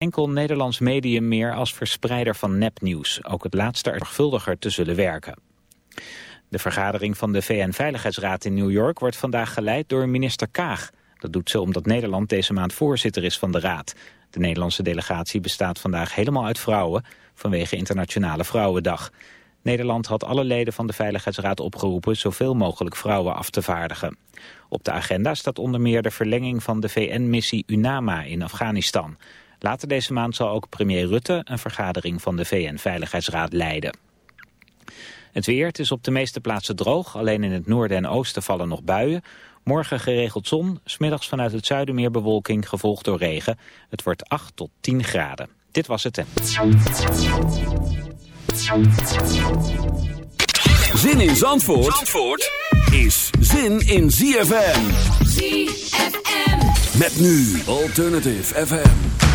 enkel Nederlands medium meer als verspreider van nepnieuws. Ook het laatste er zorgvuldiger te zullen werken. De vergadering van de VN-veiligheidsraad in New York wordt vandaag geleid door minister Kaag. Dat doet ze omdat Nederland deze maand voorzitter is van de raad. De Nederlandse delegatie bestaat vandaag helemaal uit vrouwen vanwege Internationale Vrouwendag. Nederland had alle leden van de Veiligheidsraad opgeroepen zoveel mogelijk vrouwen af te vaardigen. Op de agenda staat onder meer de verlenging van de VN-missie UNAMA in Afghanistan. Later deze maand zal ook premier Rutte een vergadering van de VN-veiligheidsraad leiden. Het weer, het is op de meeste plaatsen droog. Alleen in het noorden en oosten vallen nog buien. Morgen geregeld zon, smiddags vanuit het zuiden meer bewolking, gevolgd door regen. Het wordt 8 tot 10 graden. Dit was het. Zin in Zandvoort, Zandvoort is zin in ZFM. ZFM. Met nu Alternative FM.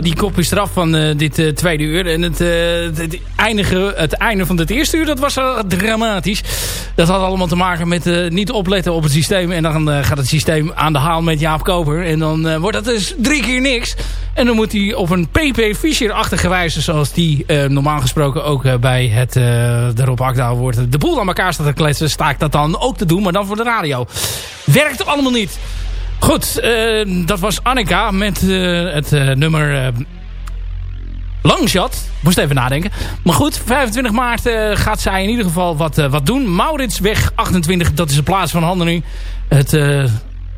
Die kop is eraf van uh, dit uh, tweede uur. En het, uh, het, eindige, het einde van het eerste uur, dat was dramatisch. Dat had allemaal te maken met niet opletten op het systeem. En dan gaat het systeem aan de haal met Jaap Koper. En dan wordt dat dus drie keer niks. En dan moet hij op een PP Fischer-achtige zoals die normaal gesproken ook bij het de Rob Akda wordt. De boel aan elkaar staat te kletsen, sta ik dat dan ook te doen, maar dan voor de radio. Werkt allemaal niet. Goed, uh, dat was Annika met uh, het uh, nummer Longshot. Moest even nadenken. Maar goed, 25 maart gaat zij in ieder geval wat, wat doen. Mauritsweg 28, dat is de plaats van handeling. Het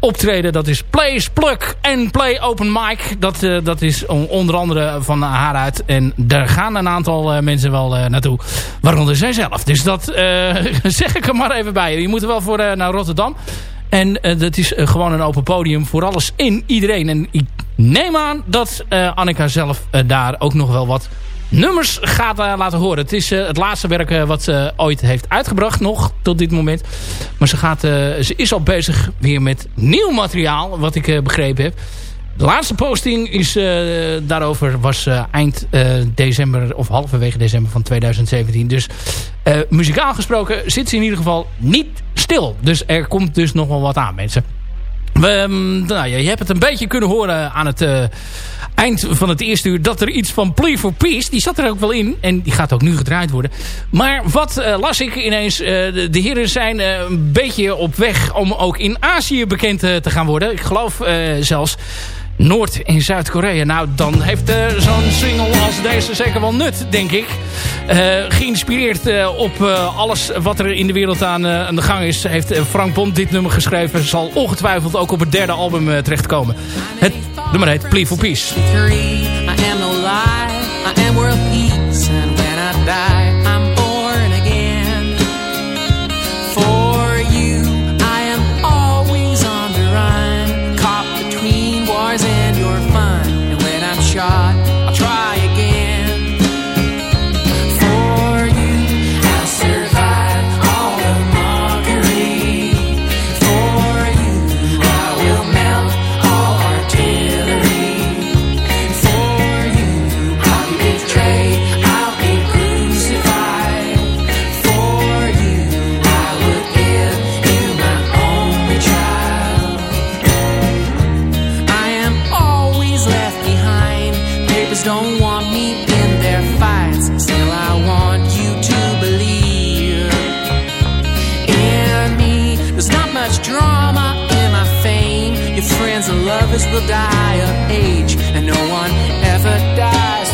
optreden, dat is Play Plug en Play Open Mic. Dat, dat is onder andere van haar uit. En daar gaan een aantal mensen wel naartoe. Waaronder zij zelf. Dus dat zeg ik er maar even bij. Je moet er wel voor naar Rotterdam. En uh, dat is uh, gewoon een open podium voor alles in iedereen. En ik neem aan dat uh, Annika zelf daar ook nog wel wat nummers gaat laten horen. Het is het laatste werk wat ze ooit heeft uitgebracht nog tot dit moment. Maar ze, gaat, ze is al bezig weer met nieuw materiaal wat ik begrepen heb. De laatste posting is, uh, daarover was uh, eind uh, december of halverwege december van 2017. Dus muzikaal gesproken zit ze in ieder geval niet stil. Dus er komt dus nog wel wat aan mensen. Um, nou, je hebt het een beetje kunnen horen aan het eind van het eerste uur... dat er iets van Plea for Peace, die zat er ook wel in. En die gaat ook nu gedraaid worden. Maar wat las ik ineens? de, de, heren zijn een beetje op weg om ook in Azië bekend te gaan worden. Ik geloof zelfs Noord- en Zuid-Korea. Nou, dan heeft uh, zo'n single als deze zeker wel nut, denk ik. Uh, geïnspireerd uh, op alles wat er in de wereld aan, aan de gang is... heeft Frank Bond dit nummer geschreven. Zal ongetwijfeld ook op het derde album terechtkomen. Het nummer heet Plea for Peace. I am no lie, I am world peace. And when I die... me in their fights. Still, I want you to believe in me. There's not much drama in my fame. Your friends and lovers will die of age, and no one ever dies.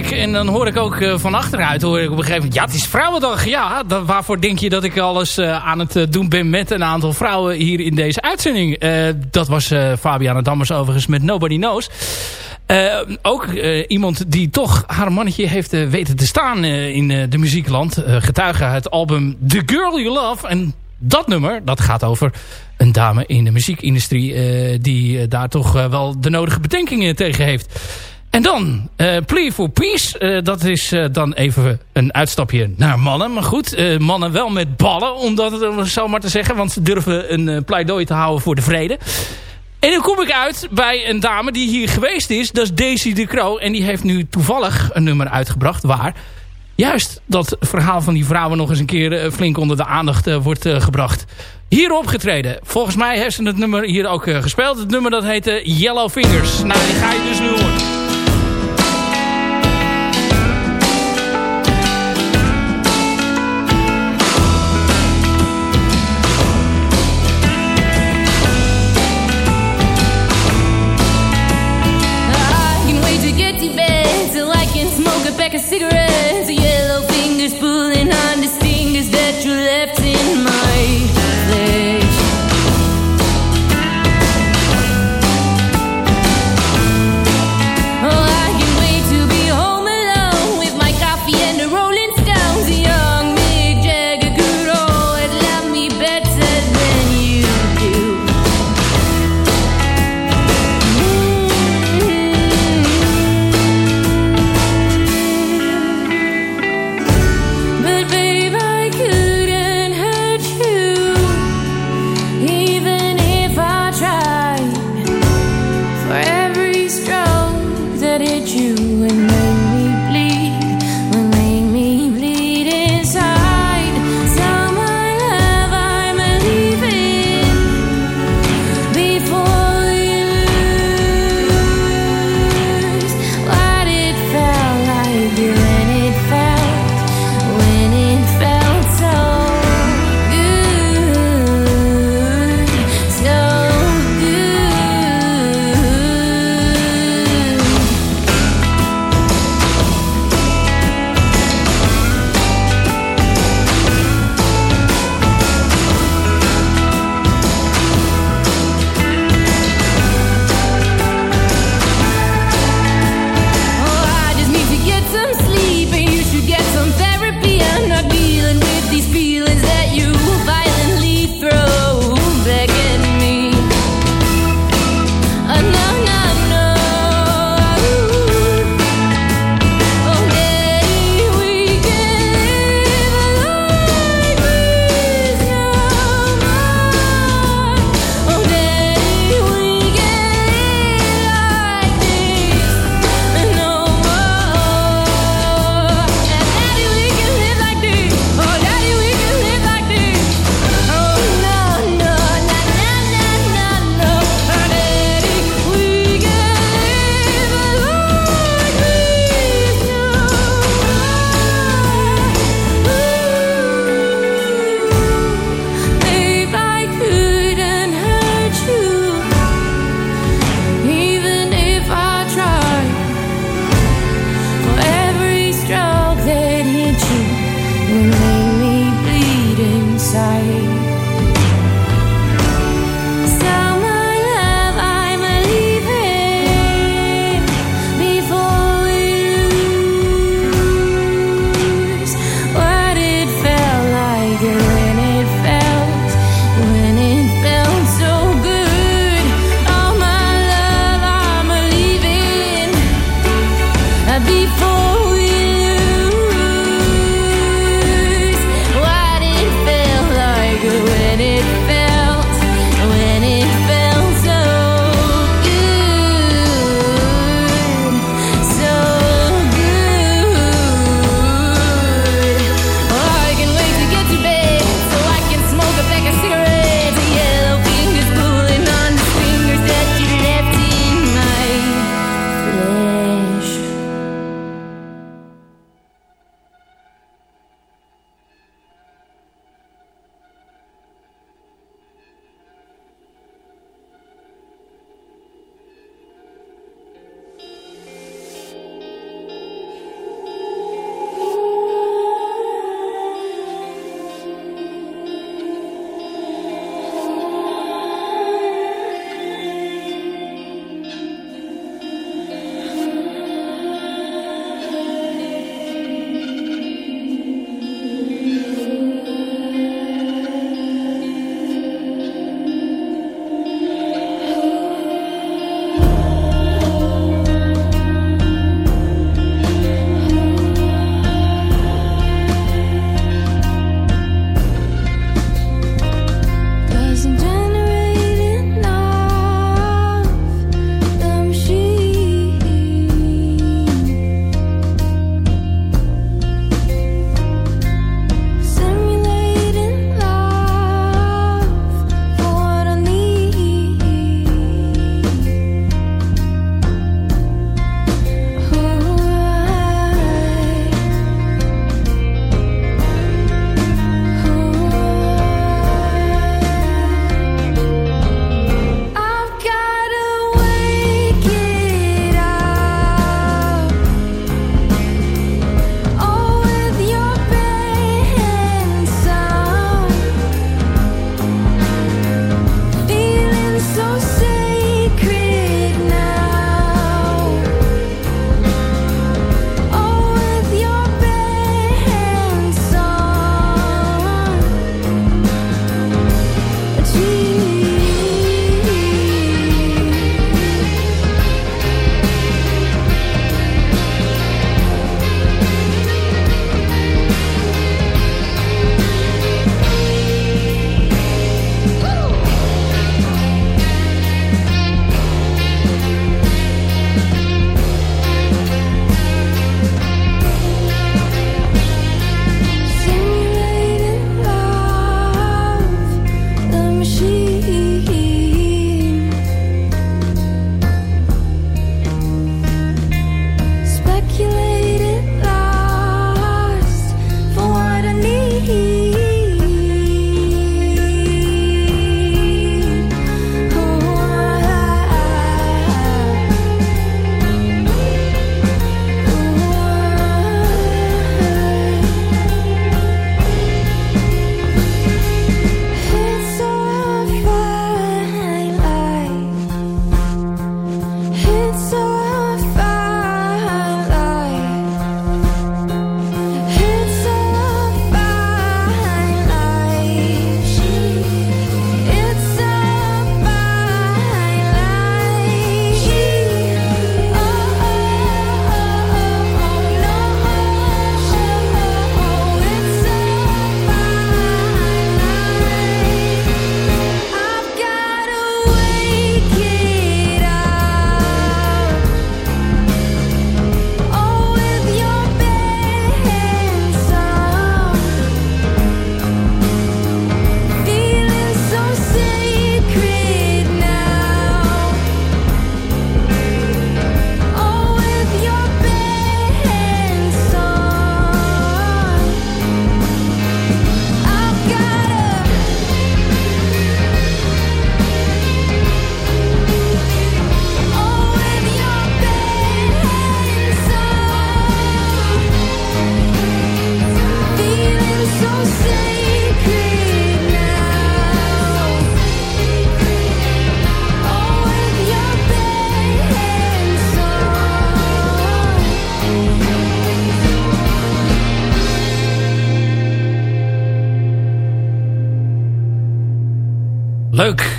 Kijk, en dan hoor ik ook eh, van achteruit, hoor ik op een gegeven moment... Ja, het is Vrouwendag. Ja, dat, waarvoor denk je dat ik alles eh, aan het eh, doen ben met een aantal vrouwen hier in deze uitzending? Dat was Fabiana Dammers overigens met Nobody Knows. Ook iemand die toch haar mannetje heeft weten te staan in de muziekland. Getuige het album The Girl You Love. En dat nummer, dat gaat over een dame in de muziekindustrie... die daar toch wel de nodige bedenkingen tegen heeft. En dan eh Plea for Peace. Eh, dat is eh, dan even een uitstapje naar mannen. Maar goed, mannen wel met ballen, om dat zo maar te zeggen. Want ze durven een pleidooi te houden voor de vrede. En dan kom ik uit bij een dame die hier geweest is. Dat is Daisy de Croo. En die heeft nu toevallig een nummer uitgebracht waar... juist dat verhaal van die vrouwen nog eens een keer flink onder de aandacht wordt gebracht. Hier opgetreden. Volgens mij heeft ze het nummer hier ook gespeeld. Het nummer dat heette Yellow Fingers. Nou, die ga je dus nu horen.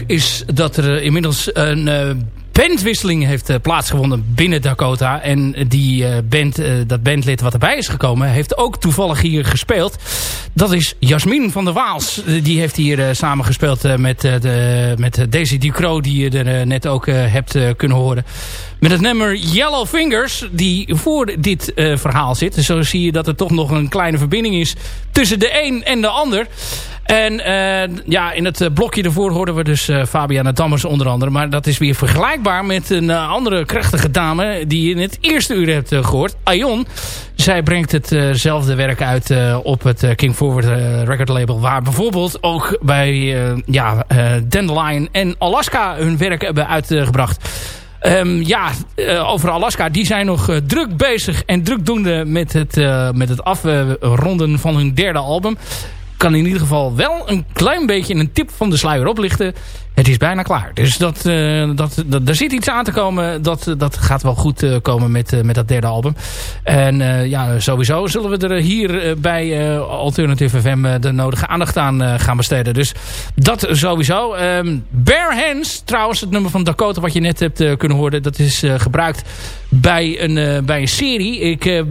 Is dat er inmiddels een uh, bandwisseling heeft uh, plaatsgevonden binnen Dakota. En die band, dat bandlid wat erbij is gekomen... heeft ook toevallig hier gespeeld. Dat is Jasmin van der Waals. die heeft hier samen gespeeld met, de, met Daisy Ducro... die je er net ook hebt kunnen horen. Met het nummer Yellow Fingers... die voor dit verhaal zit. Zo zie je dat er toch nog een kleine verbinding is... tussen de een en de ander... En uh, ja, in het blokje ervoor hoorden we dus uh, Fabiana Dammers onder andere. Maar dat is weer vergelijkbaar met een andere krachtige dame die je in het eerste uur hebt gehoord. Aion. Zij brengt hetzelfde werk uit op het King Forward record label. Waar bijvoorbeeld ook bij ja, Dandelion en Alaska hun werk hebben uitgebracht. Um, ja, uh, over Alaska. Die zijn nog druk bezig en drukdoende met het, uh, met het afronden van hun derde album kan in ieder geval wel een klein beetje een tip van de sluier oplichten. Het is bijna klaar. Dus dat, uh, dat, dat, er zit iets aan te komen. Dat, dat gaat wel goed uh, komen met, met dat derde album. En ja, sowieso zullen we er hier bij Alternative FM de nodige aandacht aan gaan besteden. Dus dat sowieso. Um, Bare Hands, trouwens het nummer van Dakota wat je net hebt kunnen horen. Dat is gebruikt bij een, bij een serie. Ik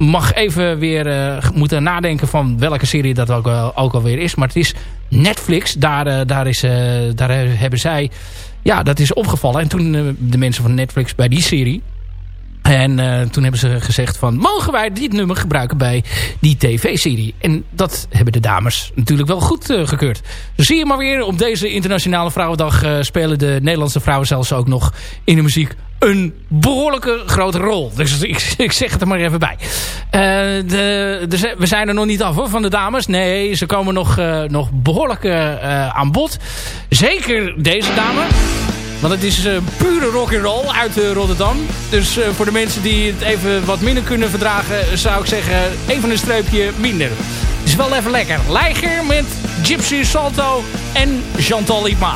mag even weer uh, moeten nadenken van welke serie dat ook, uh, ook alweer is. Maar het is Netflix. Daar, uh, daar, is, daar hebben zij... Ja, dat is opgevallen. En toen de mensen van Netflix bij die serie... En uh, toen hebben ze gezegd van... mogen wij dit nummer gebruiken bij die tv-serie? En dat hebben de dames natuurlijk wel goed uh, gekeurd. Zie je maar weer, op deze Internationale Vrouwendag... Uh, spelen de Nederlandse vrouwen zelfs ook nog in de muziek een behoorlijke grote rol. Dus ik, ik zeg het er maar even bij. De, de, we zijn er nog niet af hoor, van de dames. Nee, ze komen nog, nog behoorlijk aan bod. Zeker deze dame. Want het is uh, pure rock'n'roll uit uh, Rotterdam. Dus uh, voor de mensen die het even wat minder kunnen verdragen... zou ik zeggen, even een streepje minder. Het is wel even lekker. Leiger met Gypsy Salto en Chantal Ipma.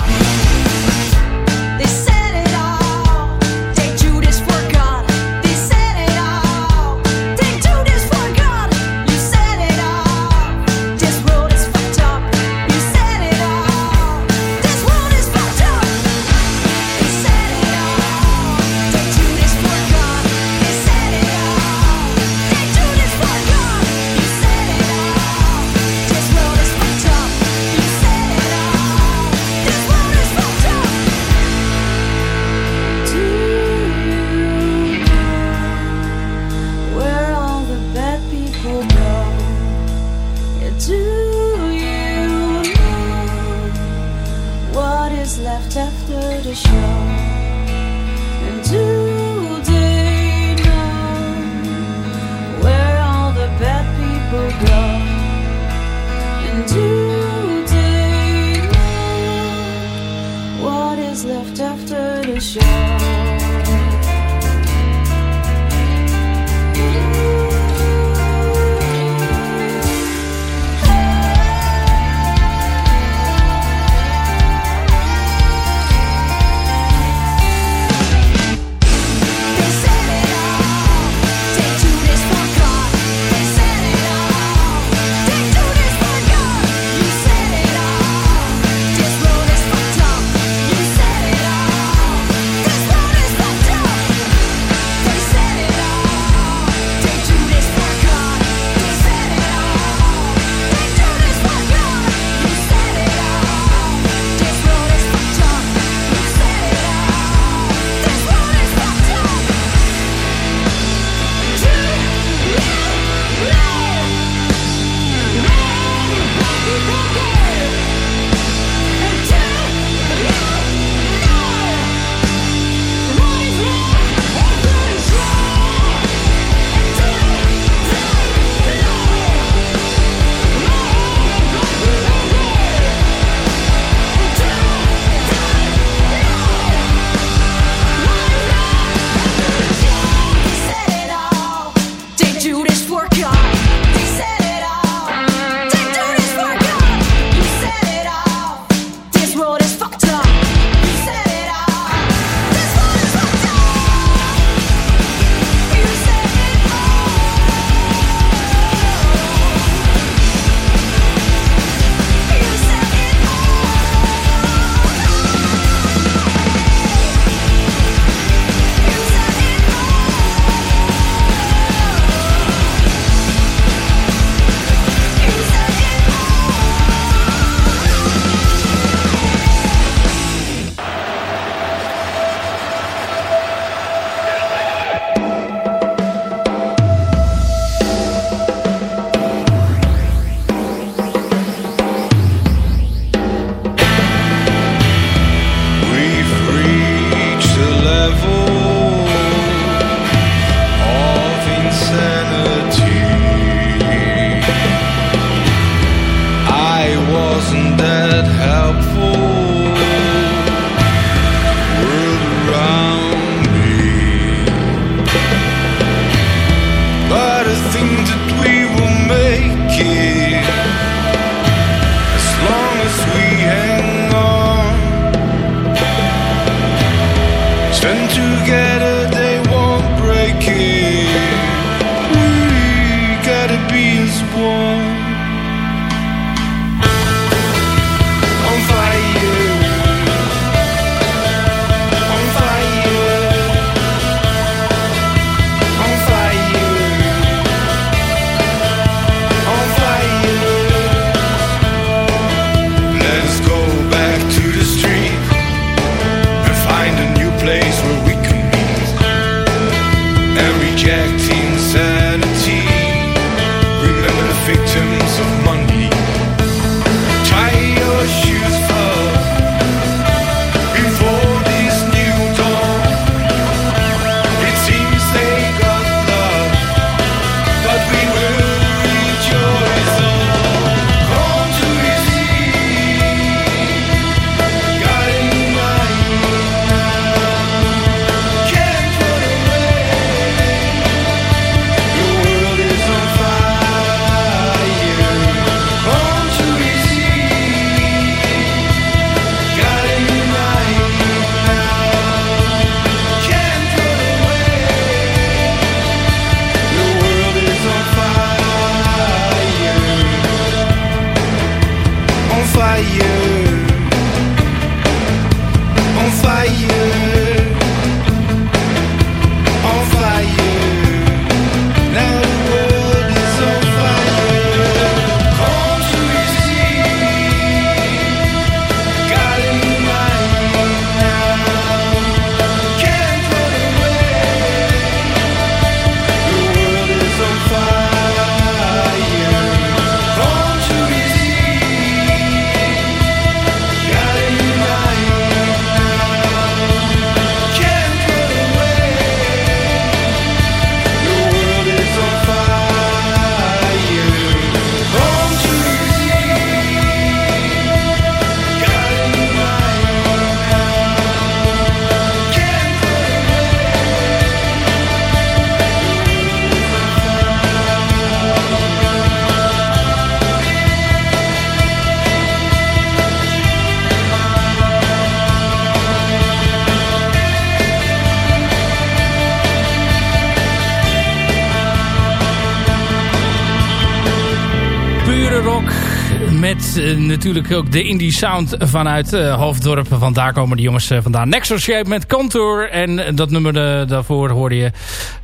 Met eh, natuurlijk ook de indie sound vanuit eh, Hoofddorp. Want daar komen de jongens eh, vandaan. Nexus Shape met Contour. En dat nummer daarvoor hoorde je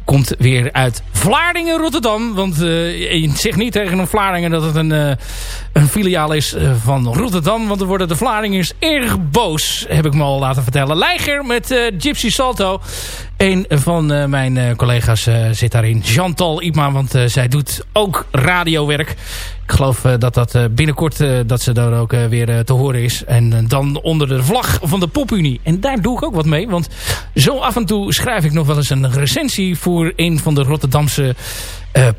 komt weer uit Vlaardingen, Rotterdam. Want je zegt niet tegen een Vlaardingen dat het een, een filiaal is van Rotterdam. Want dan worden de Vlaardingers erg boos, heb ik me al laten vertellen. Leiger met Gypsy Salto. Een van mijn collega's zit daarin. Chantal Ipma, want zij doet ook radiowerk. Ik geloof eh, dat dat eh, binnenkort eh, dat ze daar ook weer te horen is. En dan onder de vlag van de PopUnie. En daar doe ik ook wat mee. Want zo af en toe schrijf ik nog wel eens een recensie voor een van de Rotterdamse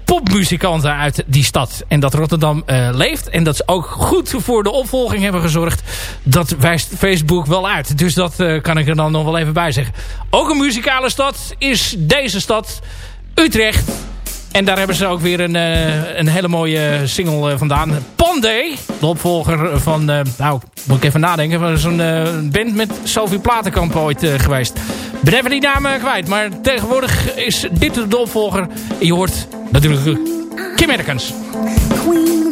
popmuzikanten uit die stad. En dat Rotterdam leeft. En dat ze ook goed voor de opvolging hebben gezorgd. Dat wijst Facebook wel uit. Dus dat kan ik er dan nog wel even bij zeggen. Ook een muzikale stad is deze stad. Utrecht. En daar hebben ze ook weer een, eh, een hele mooie single eh, vandaan. Pandey, de opvolger van... eh, nou, moet ik even nadenken. Van zo'n band met Sophie Platenkamp ooit geweest. Ben even die naam kwijt. Maar tegenwoordig is dit de opvolger. En je hoort natuurlijk Kim Erkens. Queen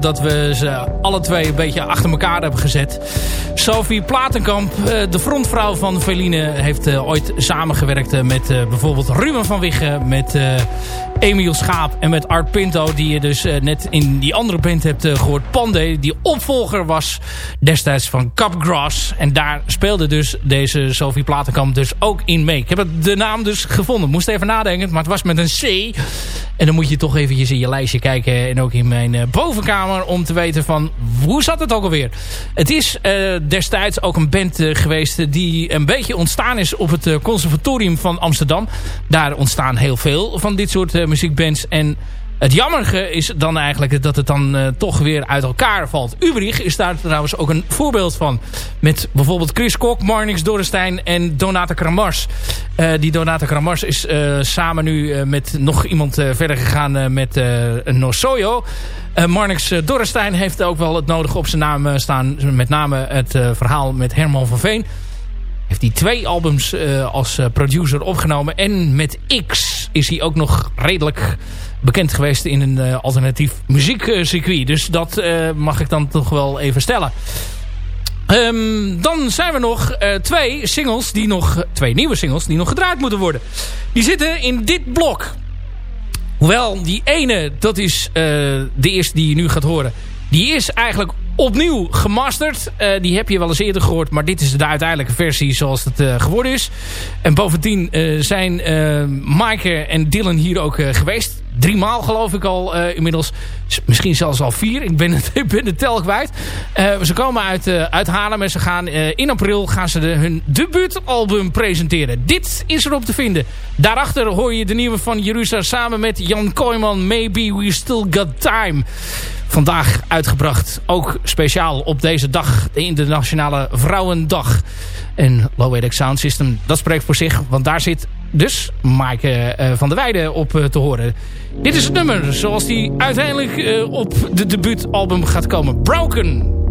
dat we ze alle twee een beetje achter elkaar hebben gezet. Sophie Platenkamp, eh, de frontvrouw van Veline, heeft eh, ooit samengewerkt eh, met bijvoorbeeld Ruben van Wiggen, met Emiel Schaap en met Art Pinto, die je dus net in die andere band hebt eh, gehoord, Pandey, die opvolger was destijds van Capgrass. En daar speelde dus deze Sophie Platenkamp dus ook in mee. Ik heb de naam dus gevonden. Moest even nadenken, maar het was met een C. En dan moet je toch eventjes in je lijstje kijken. En ook in mijn eh, bovenkamer om te weten van hoe zat het ook alweer. Het is eh, destijds ook een band eh, geweest die een beetje ontstaan is op het conservatorium van Amsterdam. Daar ontstaan heel veel van dit soort muziekbands. En het jammerige is dan eigenlijk dat het dan eh, toch weer uit elkaar valt. Ubrich is daar trouwens ook een voorbeeld van. Met bijvoorbeeld Chris Kok, Marnix Dorrestein en Donata Kramars. Eh, die Donata Kramars is eh, samen nu met nog iemand verder gegaan met een Nosoyo. Marnix Dorrestein heeft ook wel het nodige op zijn naam staan. Met name het verhaal met Herman van Veen heeft hij twee albums als producer opgenomen. En met X is hij ook nog redelijk bekend geweest in een eh, alternatief muziekcircuit. Dus dat eh, mag ik dan toch wel even stellen. Ehm, dan zijn we nog eh, twee singles, die nog, twee nieuwe singles die nog gedraaid moeten worden. Die zitten in dit blok. Hoewel, die ene, dat is de eerste die je nu gaat horen. Die is eigenlijk opnieuw gemasterd. Die heb je wel eens eerder gehoord. Maar dit is de uiteindelijke versie zoals het geworden is. En bovendien zijn Maaike en Dylan hier ook geweest. Drie maal geloof ik al eh, inmiddels. Misschien zelfs al vier. Ik ben, het, ik ben tel kwijt. Eh, ze komen uit, eh, uit Haarlem en ze gaan in april gaan ze hun debuutalbum presenteren. Dit is erop te vinden. Daarachter hoor je de nieuwe van Jeruzalem samen met Jan Kooijman. Maybe We Still Got Time. Vandaag uitgebracht. Ook speciaal op deze dag. De Internationale Vrouwendag. En Low Edit Sound System, dat spreekt voor zich. Want daar zit dus Maaike eh, van der Weijden op eh, te horen. Dit is het nummer zoals die uiteindelijk eh, op de debuutalbum gaat komen. Broken.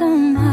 somehow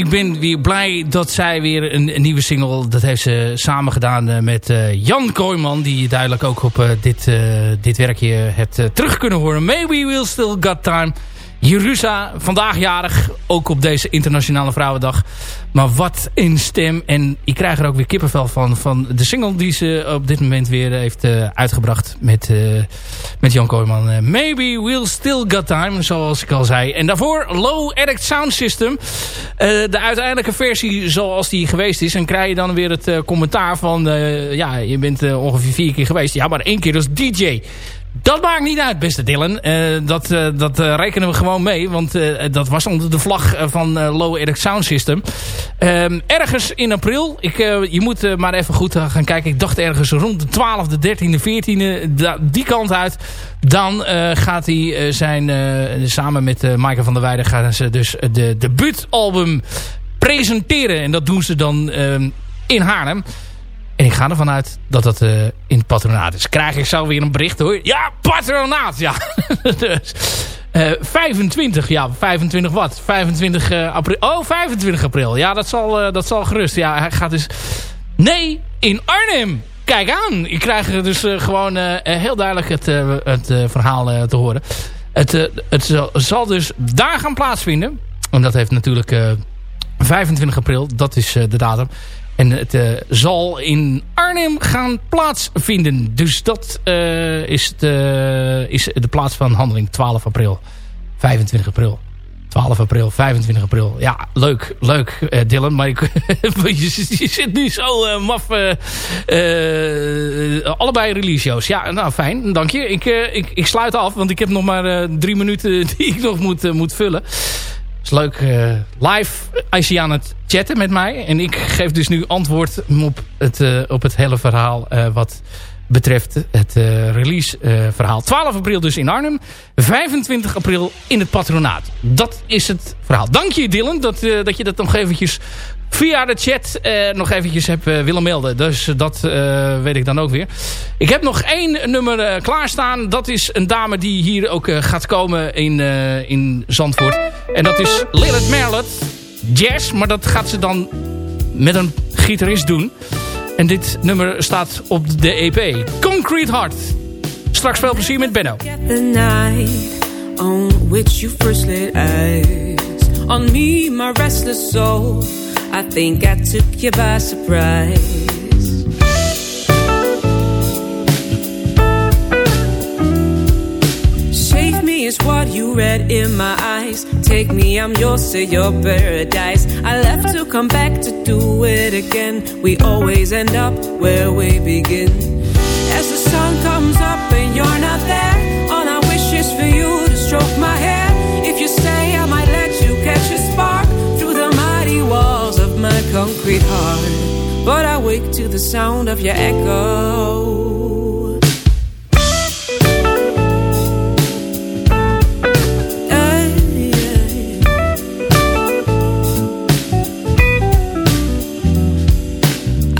ik ben weer blij dat zij weer een, nieuwe single... dat heeft ze samen gedaan eh, met eh, Jan Kooijman... die je duidelijk ook op eh, dit, dit werkje hebt terug kunnen horen. Maybe we'll still got time. Jerusa, vandaag jarig, ook op deze Internationale Vrouwendag. Maar wat een stem. En ik krijg er ook weer kippenvel van, van de single die ze op dit moment weer heeft eh, uitgebracht met, eh, met Jan Kooijman. Eh, Maybe We'll Still Got Time, zoals ik al zei. En daarvoor Low Erect Sound System. Eh, de uiteindelijke versie zoals die geweest is. En krijg je dan weer het eh, commentaar van... eh, ja, je bent eh, ongeveer vier keer geweest. Ja, maar één keer als DJ. Dat maakt niet uit, beste Dylan. Eh, dat eh, dat eh, rekenen we gewoon mee. Want dat was onder de vlag van Low Eric Sound System. Ehm, ergens in april. Ik, je moet maar even goed gaan kijken. Ik dacht ergens rond de 12e, 13e, 14e. da- die kant uit. Dan gaat hij zijn... samen met eh Maaike van der Weijden gaan ze dus de debuutalbum presenteren. En dat doen ze dan ehm, in Haarlem. En ik ga ervan uit dat dat eh, in het patronaat is. Krijg ik zo weer een bericht hoor. Ja, patronaat! Ja. dus, Eh, 25, ja, 25 wat? 25 eh, april. Oh, 25 april. Ja, dat zal, eh, dat zal gerust. Ja, hij gaat dus... Nee, in Arnhem. Kijk aan. Ik krijg dus eh, gewoon eh, heel duidelijk het, eh, het eh, verhaal eh, te horen. Het, eh, het zal, zal dus daar gaan plaatsvinden. En dat heeft natuurlijk eh, 25 april. Dat is eh, de datum. En het eh, zal in Arnhem gaan plaatsvinden. Dus dat eh, is, de, is de plaats van handeling 12 april. 25 april. 12 april, 25 april. Ja, leuk, leuk eh, Dylan. Maar ik, je, zit nu zo eh, maf. eh, eh, allebei release. Ja, nou fijn, dank je. Ik, eh, ik, ik sluit af, want ik heb nog maar eh, drie minuten die ik nog moet, eh, moet vullen. Is leuk. eh, live is hij aan het chatten met mij. En ik geef dus nu antwoord op het, eh, op het hele verhaal eh, wat betreft het release verhaal. 12 april dus in Arnhem. 25 april in het patronaat. Dat is het verhaal. Dank je Dylan dat, dat je dat nog eventjes via de chat eh, nog eventjes hebt eh, willen melden. Dus dat eh, weet ik dan ook weer. Ik heb nog één nummer klaarstaan. Dat is een dame die hier ook gaat komen in, in Zandvoort. En dat is Lilith Merlet. Jazz, maar dat gaat ze dan met een gitarist doen. En dit nummer staat op de EP. Concrete Heart. Straks veel plezier met Benno. on which you first laid on me, my restless soul. I think I took you by surprise. Save me is what you read in my eyes. Take me, I'm yours to your paradise. I left to come back to do it again. We always end up where we begin. As the sun comes up and you're not there, all I wish is for you concrete heart. But I wake to the sound of your echo.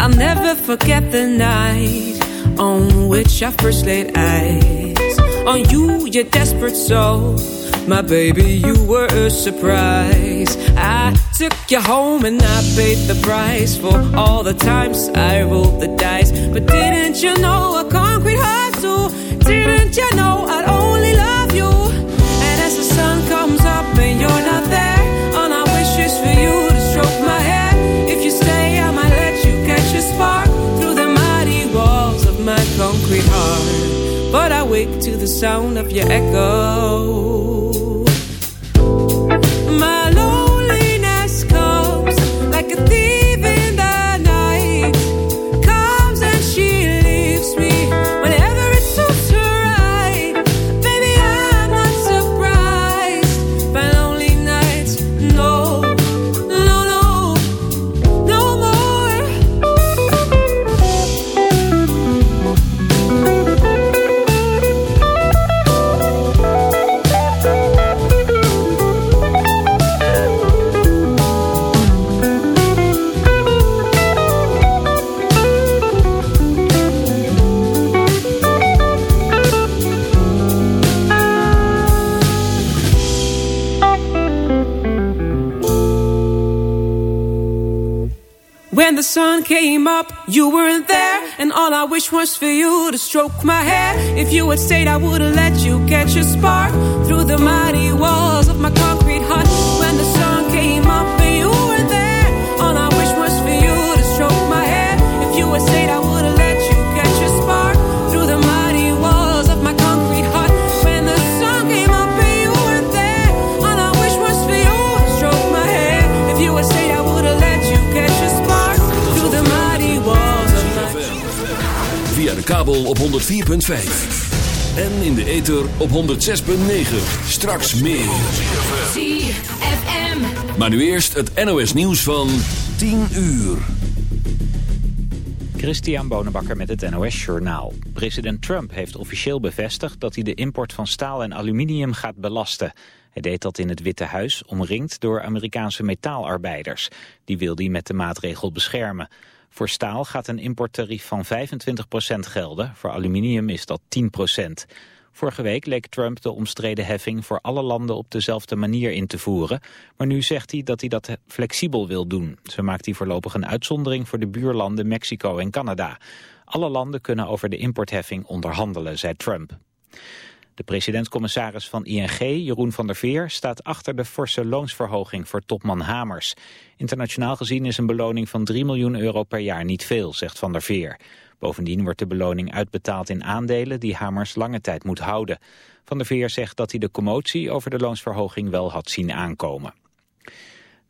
I'll never forget the night on which I first laid eyes on you, your desperate soul. My baby, you were a surprise. I took you home and I paid the price for all the times I rolled the dice. But didn't you know a concrete heart too? Didn't you know I'd only love you? And as the sun comes up and you're not there, all I wish is for you to stroke my hair. If you stay, I might let you catch a spark through the mighty walls of my concrete heart. But I wake to the sound of your echo. You weren't there. And all I wish was for you to stroke my hair. If you had stayed, I would have let you catch a spark through the mighty walls of my concrete heart. When the sun came up and you weren't there, all I wish was for you to stroke my hair. If you had stayed, I would kabel op 104.5. En in de ether op 106.9. Straks meer. ZFM. Maar nu eerst het NOS nieuws van 10 uur. Christian Bonenbakker met het NOS Journaal. President Trump heeft officieel bevestigd dat hij de import van staal en aluminium gaat belasten. Hij deed dat in het Witte Huis, omringd door Amerikaanse metaalarbeiders. Die wil hij met de maatregel beschermen. Voor staal gaat een importtarief van 25% gelden, voor aluminium is dat 10%. Vorige week leek Trump de omstreden heffing voor alle landen op dezelfde manier in te voeren. Maar nu zegt hij dat hij dat flexibel wil doen. Zo maakt hij voorlopig een uitzondering voor de buurlanden Mexico en Canada. Alle landen kunnen over de importheffing onderhandelen, zei Trump. De president-commissaris van ING, Jeroen van der Veer, staat achter de forse loonsverhoging voor topman Hamers. Internationaal gezien is een beloning van 3 miljoen euro per jaar niet veel, zegt van der Veer. Bovendien wordt de beloning uitbetaald in aandelen die Hamers lange tijd moet houden. Van der Veer zegt dat hij de commotie over de loonsverhoging wel had zien aankomen.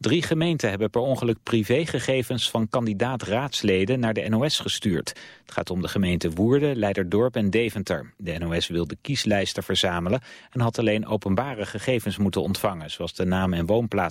Drie gemeenten hebben per ongeluk privégegevens van kandidaat-raadsleden naar de NOS gestuurd. Het gaat om de gemeenten Woerden, Leiderdorp en Deventer. De NOS wilde kieslijsten verzamelen en had alleen openbare gegevens moeten ontvangen, zoals de naam en woonplaats.